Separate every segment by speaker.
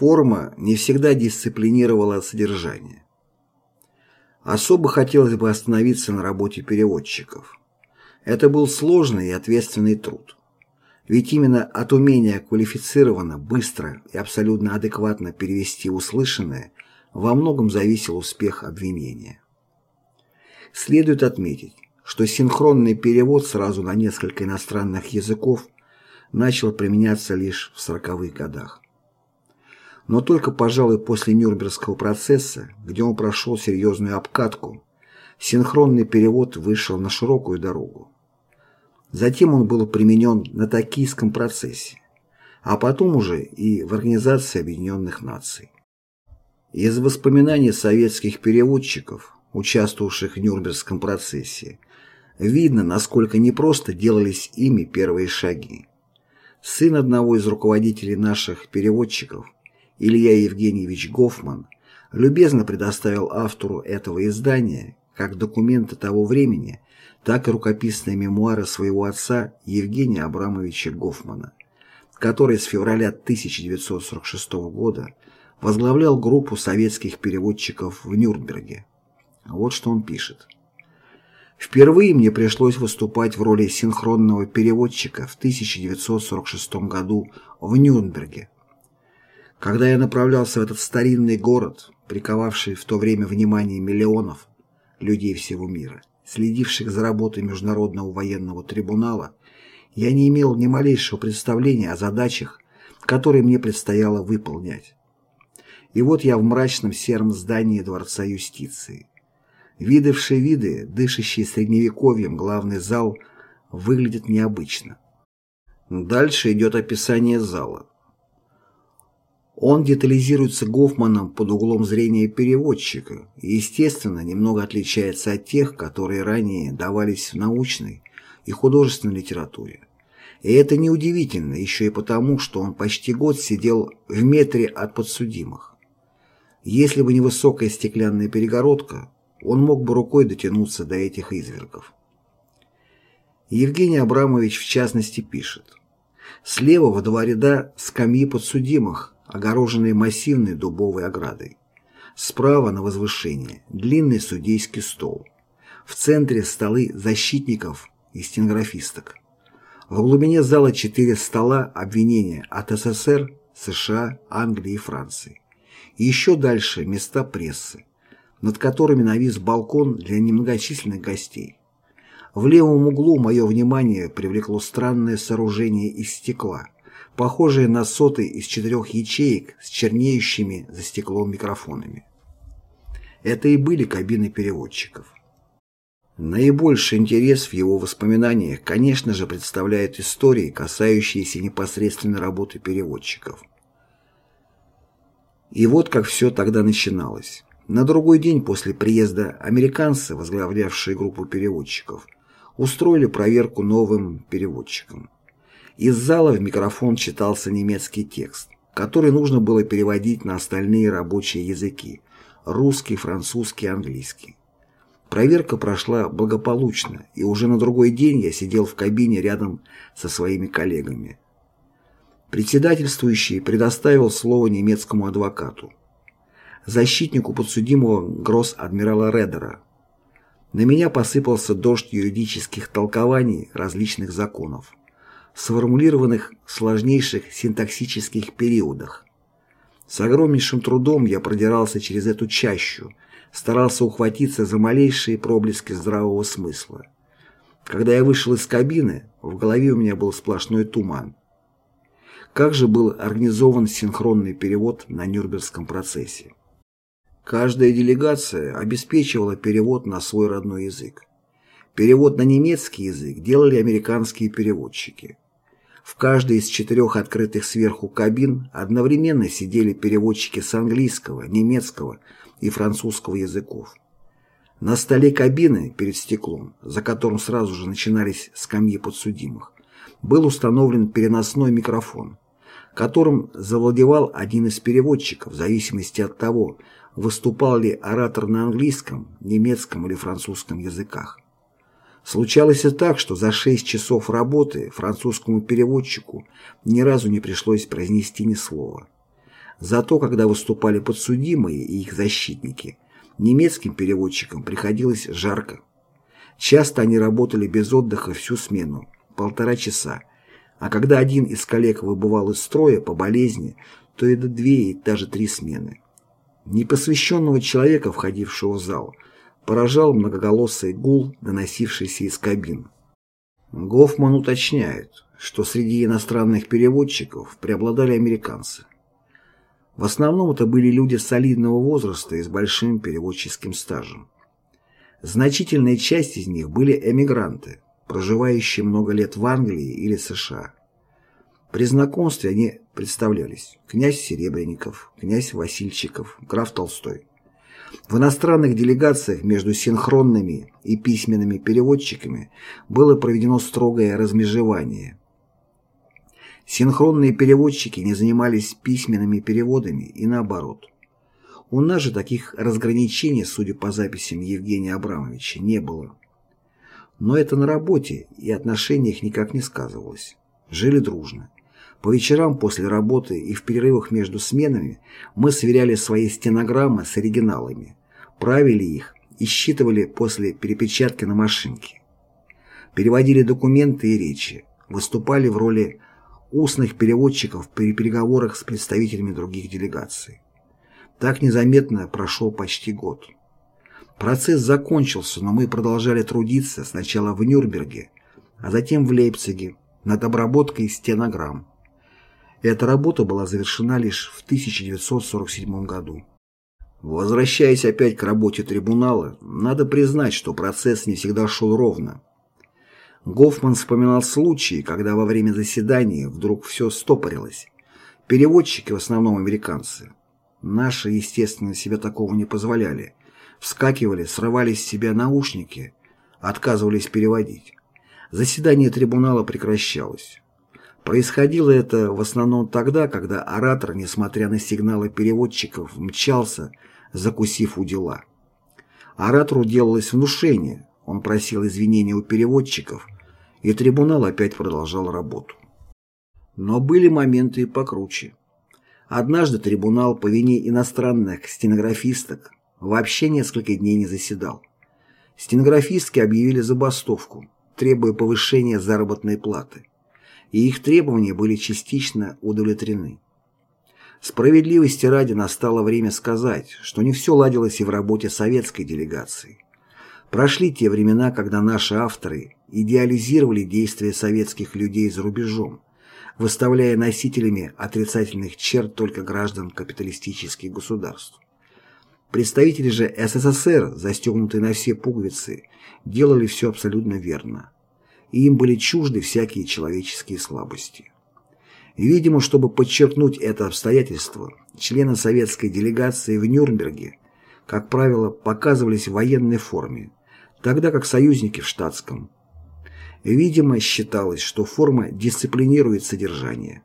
Speaker 1: Форма не всегда дисциплинировала содержание. Особо хотелось бы остановиться на работе переводчиков. Это был сложный и ответственный труд. Ведь именно от умения квалифицированно, быстро и абсолютно адекватно перевести услышанное во многом зависел успех обвинения. Следует отметить, что синхронный перевод сразу на несколько иностранных языков начал применяться лишь в сороковых годах. Но только, пожалуй, после Нюрнбергского процесса, где он прошел серьезную обкатку, синхронный перевод вышел на широкую дорогу. Затем он был применен на Токийском процессе, а потом уже и в Организации Объединенных Наций. Из воспоминаний советских переводчиков, участвовавших в Нюрнбергском процессе, видно, насколько непросто делались ими первые шаги. Сын одного из руководителей наших переводчиков, Илья Евгеньевич Гофман, любезно предоставил автору этого издания, как документы того времени, так и рукописные мемуары своего отца Евгения Абрамовича Гофмана, который с февраля 1946 года возглавлял группу советских переводчиков в Нюрнберге. Вот что он пишет. Впервые мне пришлось выступать в роли синхронного переводчика в 1946 году в Нюрнберге. Когда я направлялся в этот старинный город, приковавший в то время внимание миллионов людей всего мира, следивших за работой Международного военного трибунала, я не имел ни малейшего представления о задачах, которые мне предстояло выполнять. И вот я в мрачном сером здании Дворца юстиции. Видавший виды, дышащий средневековьем главный зал выглядит необычно. Дальше идет описание зала. Он детализируется Гофманом под углом зрения переводчика и, естественно, немного отличается от тех, которые ранее давались в научной и художественной литературе. И это неудивительно еще и потому, что он почти год сидел в метре от подсудимых. Если бы не высокая стеклянная перегородка, он мог бы рукой дотянуться до этих извергов. Евгений Абрамович в частности пишет. Слева в два ряда скамьи подсудимых, огороженные массивной дубовой оградой. Справа на возвышении длинный судейский стол. В центре столы защитников и стенографисток. В глубине зала четыре стола обвинения от СССР, США, Англии и Франции. И еще дальше места прессы, над которыми навис балкон для немногочисленных гостей. В левом углу мое внимание привлекло странное сооружение из стекла – похожие на соты из четырех ячеек с чернеющими за стеклом микрофонами. Это и были кабины переводчиков. Наибольший интерес в его воспоминаниях, конечно же, представляют истории, касающиеся непосредственно работы переводчиков. И вот как все тогда начиналось. На другой день после приезда американцы, возглавлявшие группу переводчиков, устроили проверку новым переводчикам. Из зала в микрофон читался немецкий текст, который нужно было переводить на остальные рабочие языки – русский, французский, английский. Проверка прошла благополучно, и уже на другой день я сидел в кабине рядом со своими коллегами. Председательствующий предоставил слово немецкому адвокату, защитнику подсудимого гросс-адмирала Редера. На меня посыпался дождь юридических толкований различных законов сформулированных сложнейших синтаксических периодах. С огромнейшим трудом я продирался через эту чащу, старался ухватиться за малейшие проблески здравого смысла. Когда я вышел из кабины, в голове у меня был сплошной туман. Как же был организован синхронный перевод на Нюрнбергском процессе? Каждая делегация обеспечивала перевод на свой родной язык. Перевод на немецкий язык делали американские переводчики. В каждой из четырех открытых сверху кабин одновременно сидели переводчики с английского, немецкого и французского языков. На столе кабины перед стеклом, за которым сразу же начинались скамьи подсудимых, был установлен переносной микрофон, которым завладевал один из переводчиков в зависимости от того, выступал ли оратор на английском, немецком или французском языках. Случалось и так, что за шесть часов работы французскому переводчику ни разу не пришлось произнести ни слова. Зато, когда выступали подсудимые и их защитники, немецким переводчикам приходилось жарко. Часто они работали без отдыха всю смену, полтора часа, а когда один из коллег выбывал из строя по болезни, то и до две и даже три смены. Непосвященного человека, входившего в зал, поражал многоголосый гул, доносившийся из кабин. Гофман уточняет, что среди иностранных переводчиков преобладали американцы. В основном это были люди солидного возраста и с большим переводческим стажем. Значительная часть из них были эмигранты, проживающие много лет в Англии или США. При знакомстве они представлялись князь Серебренников, князь Васильчиков, граф Толстой. В иностранных делегациях между синхронными и письменными переводчиками было проведено строгое размежевание. Синхронные переводчики не занимались письменными переводами и наоборот. У нас же таких разграничений, судя по записям Евгения Абрамовича, не было. Но это на работе и отношениях никак не сказывалось. Жили дружно. По вечерам после работы и в перерывах между сменами мы сверяли свои стенограммы с оригиналами, правили их и считывали после перепечатки на машинке. Переводили документы и речи, выступали в роли устных переводчиков при переговорах с представителями других делегаций. Так незаметно прошел почти год. Процесс закончился, но мы продолжали трудиться сначала в Нюрнберге, а затем в Лейпциге над обработкой стенограмм. Эта работа была завершена лишь в 1947 году. Возвращаясь опять к работе трибунала, надо признать, что процесс не всегда шел ровно. Гофман вспоминал случаи, когда во время заседания вдруг все стопорилось. Переводчики, в основном американцы, наши, естественно, себе такого не позволяли, вскакивали, срывали с себя наушники, отказывались переводить. Заседание трибунала прекращалось. Происходило это в основном тогда, когда оратор, несмотря на сигналы переводчиков, мчался, закусив у дела. Оратору делалось внушение, он просил извинения у переводчиков, и трибунал опять продолжал работу. Но были моменты и покруче. Однажды трибунал по вине иностранных стенографисток вообще несколько дней не заседал. Стенографистки объявили забастовку, требуя повышения заработной платы и их требования были частично удовлетворены. Справедливости ради настало время сказать, что не все ладилось и в работе советской делегации. Прошли те времена, когда наши авторы идеализировали действия советских людей за рубежом, выставляя носителями отрицательных черт только граждан капиталистических государств. Представители же СССР, застегнутые на все пуговицы, делали все абсолютно верно и им были чужды всякие человеческие слабости. Видимо, чтобы подчеркнуть это обстоятельство, члены советской делегации в Нюрнберге, как правило, показывались в военной форме, тогда как союзники в штатском. Видимо, считалось, что форма дисциплинирует содержание.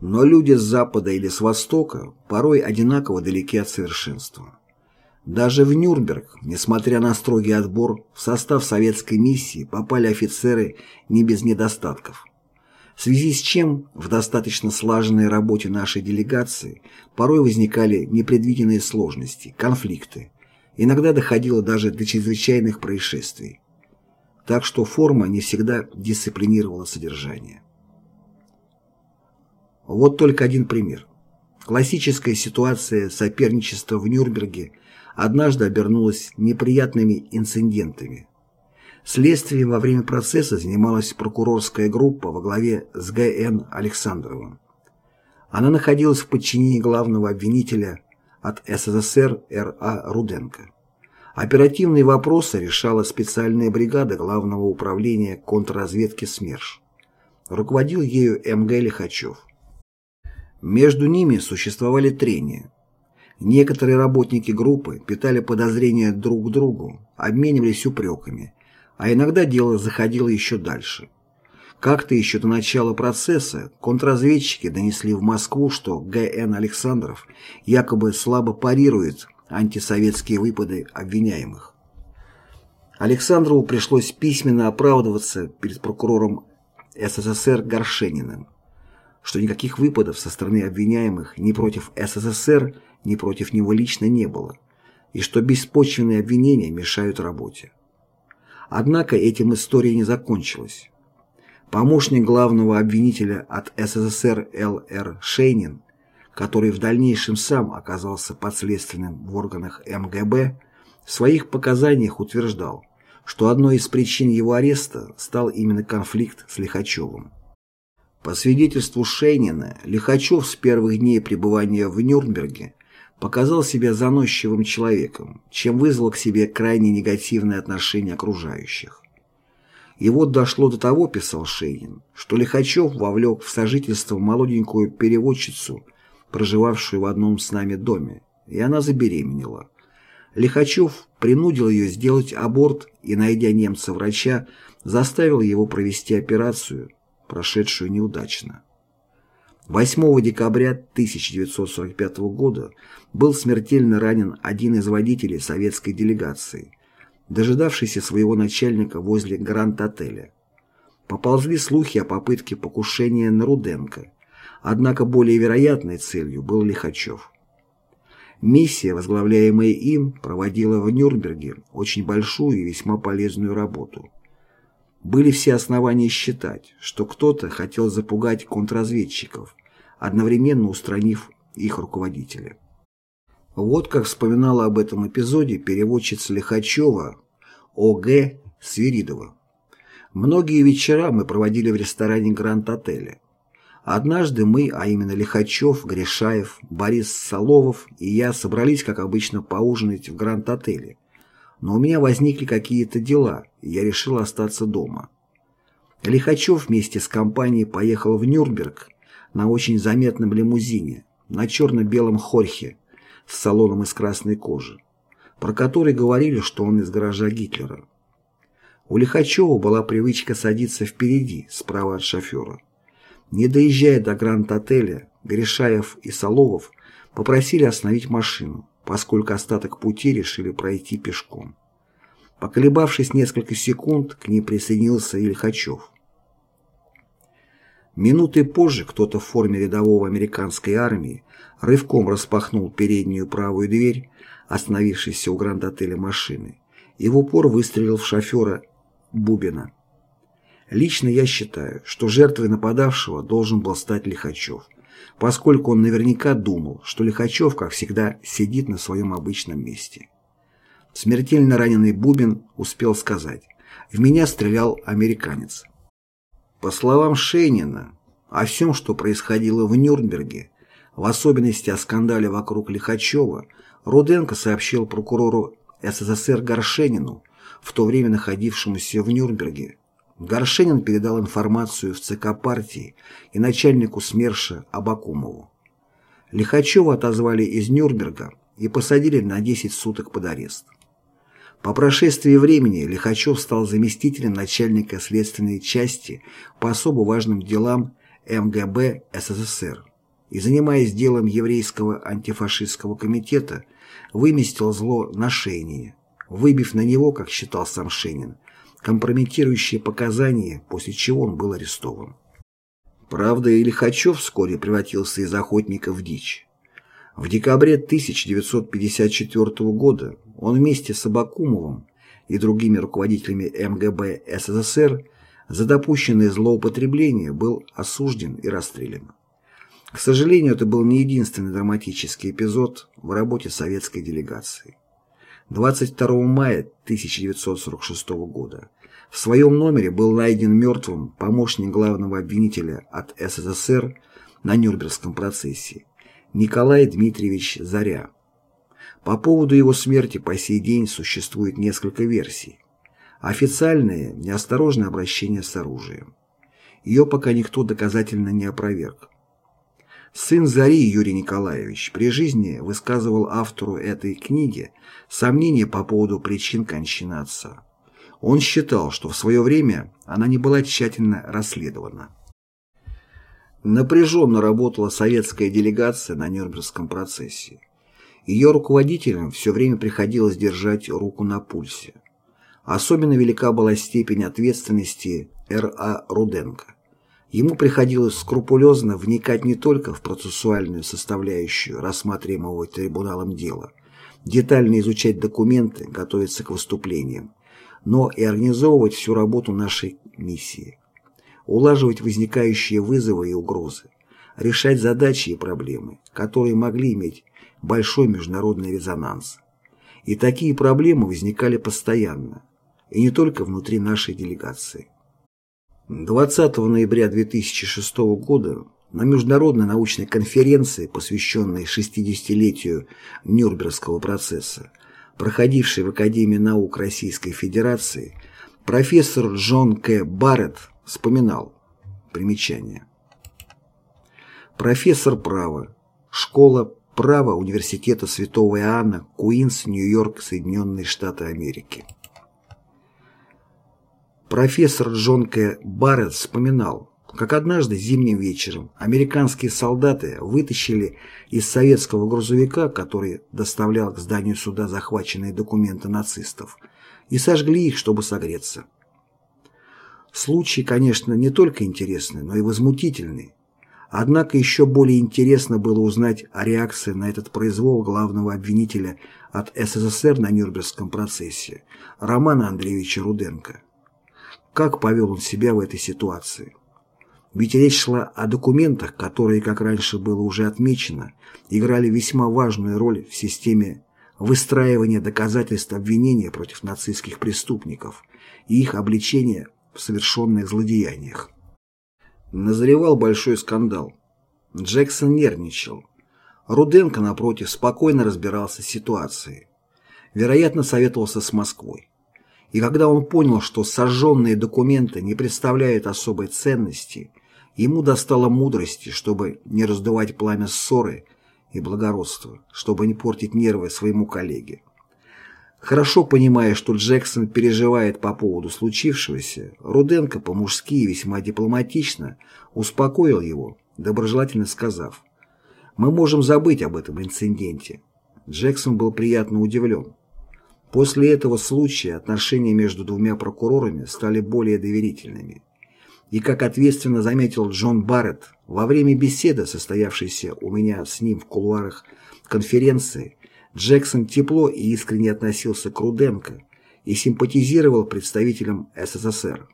Speaker 1: Но люди с Запада или с Востока порой одинаково далеки от совершенства. Даже в Нюрнберг, несмотря на строгий отбор, в состав советской миссии попали офицеры не без недостатков. В связи с чем в достаточно слаженной работе нашей делегации порой возникали непредвиденные сложности, конфликты. Иногда доходило даже до чрезвычайных происшествий. Так что форма не всегда дисциплинировала содержание. Вот только один пример. Классическая ситуация соперничества в Нюрнберге – однажды обернулась неприятными инцидентами. Следствием во время процесса занималась прокурорская группа во главе с Г.Н. Александровым. Она находилась в подчинении главного обвинителя от СССР Р.А. Руденко. Оперативные вопросы решала специальная бригада Главного управления контрразведки СМЕРШ. Руководил ею М.Г. Лихачев. Между ними существовали трения. Некоторые работники группы питали подозрения друг к другу, обменивались упреками, а иногда дело заходило еще дальше. Как-то еще до начала процесса контрразведчики донесли в Москву, что Г.Н. Александров якобы слабо парирует антисоветские выпады обвиняемых. Александрову пришлось письменно оправдываться перед прокурором СССР Горшениным. Что никаких выпадов со стороны обвиняемых ни против СССР, ни против него лично не было, и что беспочвенные обвинения мешают работе. Однако этим история не закончилась. Помощник главного обвинителя от СССР Л.Р. Шейнин, который в дальнейшем сам оказался подследственным в органах МГБ, в своих показаниях утверждал, что одной из причин его ареста стал именно конфликт с Лихачевым. По свидетельству Шейнина, Лихачев с первых дней пребывания в Нюрнберге показал себя заносчивым человеком, чем вызвал к себе крайне негативное отношение окружающих. И вот дошло до того, писал Шейнин, что Лихачев вовлек в сожительство молоденькую переводчицу, проживавшую в одном с нами доме, и она забеременела. Лихачев принудил ее сделать аборт и, найдя немца-врача, заставил его провести операцию, прошедшую неудачно. 8 декабря 1945 года был смертельно ранен один из водителей советской делегации, дожидавшийся своего начальника возле Гранд-отеля. Поползли слухи о попытке покушения на Руденко, однако более вероятной целью был Лихачев. Миссия, возглавляемая им, проводила в Нюрнберге очень большую и весьма полезную работу. Были все основания считать, что кто-то хотел запугать контрразведчиков, одновременно устранив их руководителя. Вот как вспоминала об этом эпизоде переводчица Лихачева О.Г. Свиридова. Многие вечера мы проводили в ресторане Гранд-отеля. Однажды мы, а именно Лихачев, Гришаев, Борис Соловов и я собрались, как обычно, поужинать в Гранд-отеле. Но у меня возникли какие-то дела, и я решил остаться дома. Лихачев вместе с компанией поехал в Нюрнберг на очень заметном лимузине, на черно-белом хорхе, с салоном из красной кожи, про который говорили, что он из гаража Гитлера. У Лихачева была привычка садиться впереди, справа от шофера. Не доезжая до Гранд-отеля, Гришаев и Соловов попросили остановить машину, поскольку остаток пути решили пройти пешком. Поколебавшись несколько секунд, к ней присоединился Ильхачев. Минуты позже кто-то в форме рядового американской армии рывком распахнул переднюю правую дверь, остановившейся у гранд-отеля машины, и в упор выстрелил в шофера Бубина. Лично я считаю, что жертвой нападавшего должен был стать Лихачев, поскольку он наверняка думал, что Лихачев, как всегда, сидит на своем обычном месте. Смертельно раненый Бубин успел сказать «В меня стрелял американец». По словам Шейнина, о всем, что происходило в Нюрнберге, в особенности о скандале вокруг Лихачева, Руденко сообщил прокурору СССР Горшенину, в то время находившемуся в Нюрнберге. Горшенин передал информацию в ЦК партии и начальнику СМЕРШа Абакумову. Лихачева отозвали из Нюрнберга и посадили на 10 суток под арест. По прошествии времени Лихачев стал заместителем начальника следственной части по особо важным делам МГБ СССР и, занимаясь делом еврейского антифашистского комитета, выместил зло на Шейнине, выбив на него, как считал сам Шейнин, компрометирующие показания, после чего он был арестован. Правда, и Лихачев вскоре превратился из охотника в дичь. В декабре 1954 года он вместе с Абакумовым и другими руководителями МГБ СССР за допущенное злоупотребление был осужден и расстрелян. К сожалению, это был не единственный драматический эпизод в работе советской делегации. 22 мая 1946 года в своем номере был найден мертвым помощник главного обвинителя от СССР на Нюрнбергском процессе Николай Дмитриевич Заря. По поводу его смерти по сей день существует несколько версий. Официальное – неосторожное обращение с оружием. Ее пока никто доказательно не опроверг. Сын Зари Юрий Николаевич при жизни высказывал автору этой книги сомнения по поводу причин кончины отца. Он считал, что в свое время она не была тщательно расследована. Напряженно работала советская делегация на Нюрнбергском процессе. Ее руководителям все время приходилось держать руку на пульсе. Особенно велика была степень ответственности Р.А. Руденко. Ему приходилось скрупулезно вникать не только в процессуальную составляющую рассматриваемого трибуналом дела, детально изучать документы, готовиться к выступлениям, но и организовывать всю работу нашей миссии, улаживать возникающие вызовы и угрозы, решать задачи и проблемы, которые могли иметь большой международный резонанс. И такие проблемы возникали постоянно, и не только внутри нашей делегации. 20 ноября 2006 года на международной научной конференции, посвященной 60-летию Нюрнбергского процесса, проходившей в Академии наук Российской Федерации, профессор Джон К. Барретт вспоминал примечание. Профессор права, школа права Университета Святого Иоанна, Куинс, Нью-Йорк, Соединенные Штаты Америки. Профессор Джон К. Барретт вспоминал, как однажды зимним вечером американские солдаты вытащили из советского грузовика, который доставлял к зданию суда захваченные документы нацистов, и сожгли их, чтобы согреться. Случай, конечно, не только интересный, но и возмутительный. Однако еще более интересно было узнать о реакции на этот произвол главного обвинителя от СССР на Нюрнбергском процессе, Романа Андреевича Руденко. Как повел он себя в этой ситуации? Ведь речь шла о документах, которые, как раньше было уже отмечено, играли весьма важную роль в системе выстраивания доказательств обвинения против нацистских преступников и их обличения в совершенных злодеяниях. Назревал большой скандал. Джексон нервничал. Руденко, напротив, спокойно разбирался с ситуацией. Вероятно, советовался с Москвой. И когда он понял, что сожженные документы не представляют особой ценности, ему достало мудрости, чтобы не раздувать пламя ссоры и благородства, чтобы не портить нервы своему коллеге. Хорошо понимая, что Джексон переживает по поводу случившегося, Руденко по-мужски и весьма дипломатично успокоил его, доброжелательно сказав, «Мы можем забыть об этом инциденте». Джексон был приятно удивлен. После этого случая отношения между двумя прокурорами стали более доверительными. И, как ответственно заметил Джон Барретт, во время беседы, состоявшейся у меня с ним в кулуарах конференции, Джексон тепло и искренне относился к Руденко и симпатизировал представителям СССР.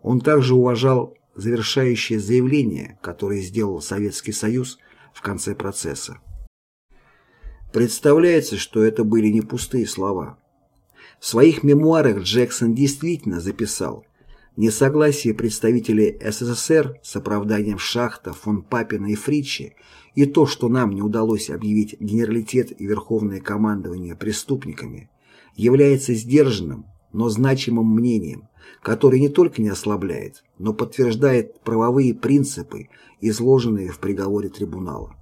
Speaker 1: Он также уважал завершающее заявление, которое сделал Советский Союз в конце процесса. Представляется, что это были не пустые слова. В своих мемуарах Джексон действительно записал несогласие представителей СССР с оправданием Шахта, фон Папина и Фричи и то, что нам не удалось объявить генералитет и верховное командование преступниками, является сдержанным, но значимым мнением, которое не только не ослабляет, но подтверждает правовые принципы, изложенные в приговоре трибунала.